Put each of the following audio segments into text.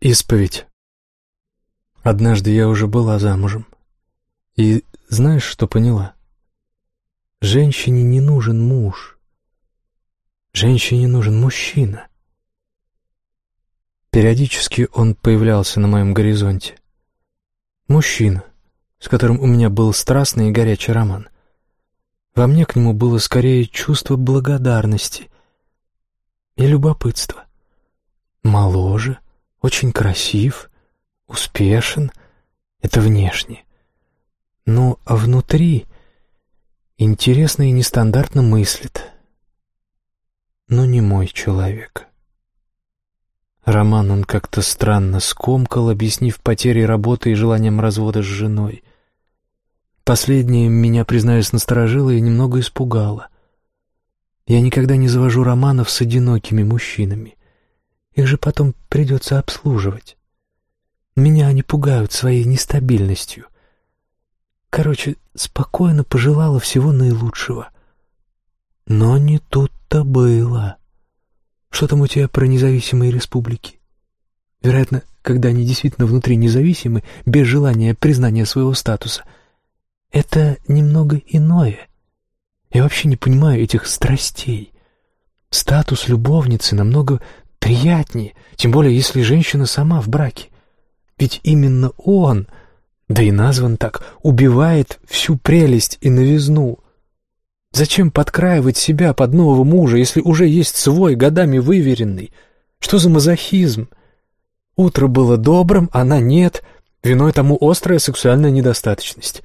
Исповедь. Однажды я уже была замужем. И знаешь, что поняла? Женщине не нужен муж. Женщине нужен мужчина. Периодически он появлялся на моем горизонте. Мужчина, с которым у меня был страстный и горячий роман. Во мне к нему было скорее чувство благодарности и любопытства. Моложе, очень красив, успешен — это внешне. Ну, а внутри интересно и нестандартно мыслит. Но не мой человек. Роман он как-то странно скомкал, объяснив потерей работы и желанием развода с женой. Последнее меня, признаюсь, насторожило и немного испугало. Я никогда не завожу романов с одинокими мужчинами. Их же потом придется обслуживать. Меня они пугают своей нестабильностью. Короче, спокойно пожелала всего наилучшего. Но не тут-то было. Что там у тебя про независимые республики? Вероятно, когда они действительно внутри независимы, без желания признания своего статуса. Это немного иное. Я вообще не понимаю этих страстей. Статус любовницы намного приятнее, тем более если женщина сама в браке. Ведь именно он, да и назван так, убивает всю прелесть и новизну. Зачем подкраивать себя под нового мужа, если уже есть свой, годами выверенный? Что за мазохизм? Утро было добрым, она нет, виной тому острая сексуальная недостаточность.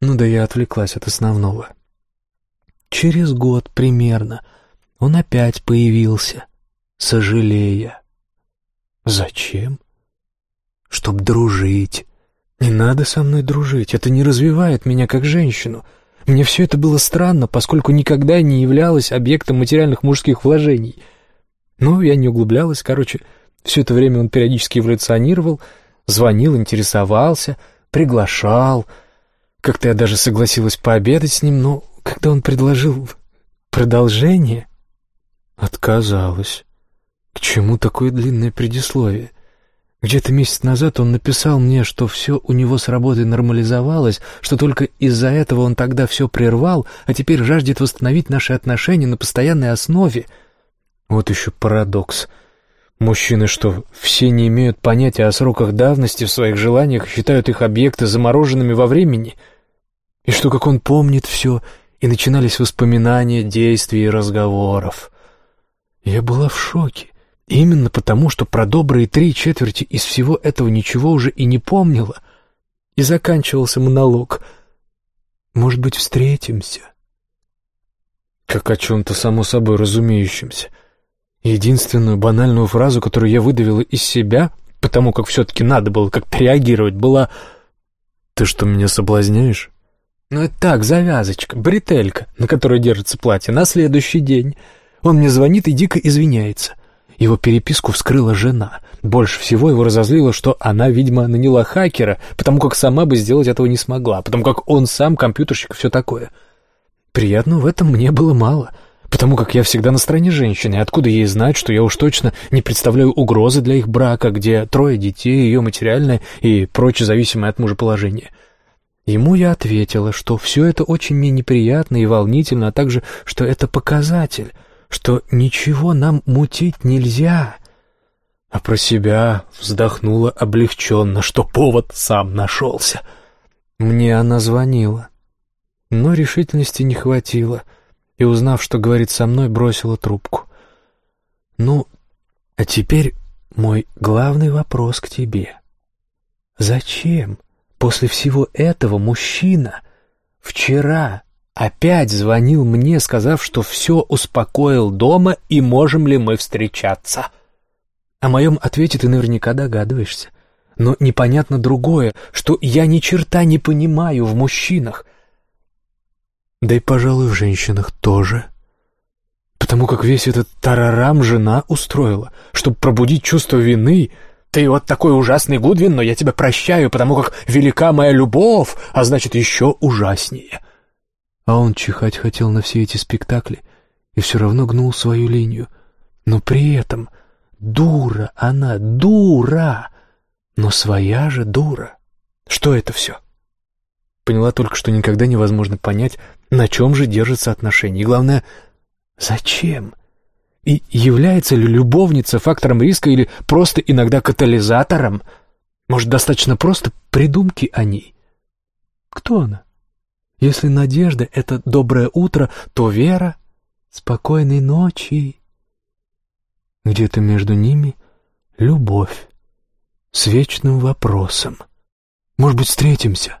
Ну да я отвлеклась от основного. Через год примерно он опять появился — сожалея. Зачем? Чтоб дружить. Не надо со мной дружить, это не развивает меня как женщину. Мне все это было странно, поскольку никогда не являлась объектом материальных мужских вложений. Ну, я не углублялась, короче, все это время он периодически эволюционировал, звонил, интересовался, приглашал. Как-то я даже согласилась пообедать с ним, но когда он предложил продолжение, отказалась. К чему такое длинное предисловие? Где-то месяц назад он написал мне, что все у него с работой нормализовалось, что только из-за этого он тогда все прервал, а теперь жаждет восстановить наши отношения на постоянной основе. Вот еще парадокс. Мужчины что, все не имеют понятия о сроках давности в своих желаниях, считают их объекты замороженными во времени? И что, как он помнит все, и начинались воспоминания, действий и разговоров. Я была в шоке. Именно потому, что про добрые три четверти из всего этого ничего уже и не помнила. И заканчивался монолог. «Может быть, встретимся?» Как о чем-то само собой разумеющемся. Единственную банальную фразу, которую я выдавила из себя, потому как все-таки надо было как-то реагировать, была «Ты что, меня соблазняешь?» Ну это так, завязочка, бретелька, на которой держится платье, на следующий день. Он мне звонит и дико извиняется. Его переписку вскрыла жена. Больше всего его разозлило, что она, видимо, наняла хакера, потому как сама бы сделать этого не смогла, потому как он сам компьютерщик и все такое. Приятно в этом мне было мало, потому как я всегда на стороне женщины, откуда ей знать, что я уж точно не представляю угрозы для их брака, где трое детей, ее материальное и прочее зависимое от мужа положение. Ему я ответила, что все это очень мне неприятно и волнительно, а также, что это показатель — что ничего нам мутить нельзя, а про себя вздохнула облегченно, что повод сам нашелся. Мне она звонила, но решительности не хватило, и, узнав, что говорит со мной, бросила трубку. «Ну, а теперь мой главный вопрос к тебе. Зачем после всего этого мужчина вчера Опять звонил мне, сказав, что все успокоил дома и можем ли мы встречаться. О моем ответе ты наверняка догадываешься. Но непонятно другое, что я ни черта не понимаю в мужчинах. Да и, пожалуй, в женщинах тоже. Потому как весь этот тарарам жена устроила, чтобы пробудить чувство вины. Ты вот такой ужасный Гудвин, но я тебя прощаю, потому как велика моя любовь, а значит, еще ужаснее. — а он чихать хотел на все эти спектакли и все равно гнул свою линию. Но при этом Дура она, дура! Но своя же дура. Что это все? Поняла только, что никогда невозможно понять, на чем же держатся отношения. И главное, зачем? И является ли любовница фактором риска или просто иногда катализатором? Может, достаточно просто придумки о ней? Кто она? Если надежда — это доброе утро, то вера — спокойной ночи. Где-то между ними любовь с вечным вопросом. Может быть, встретимся?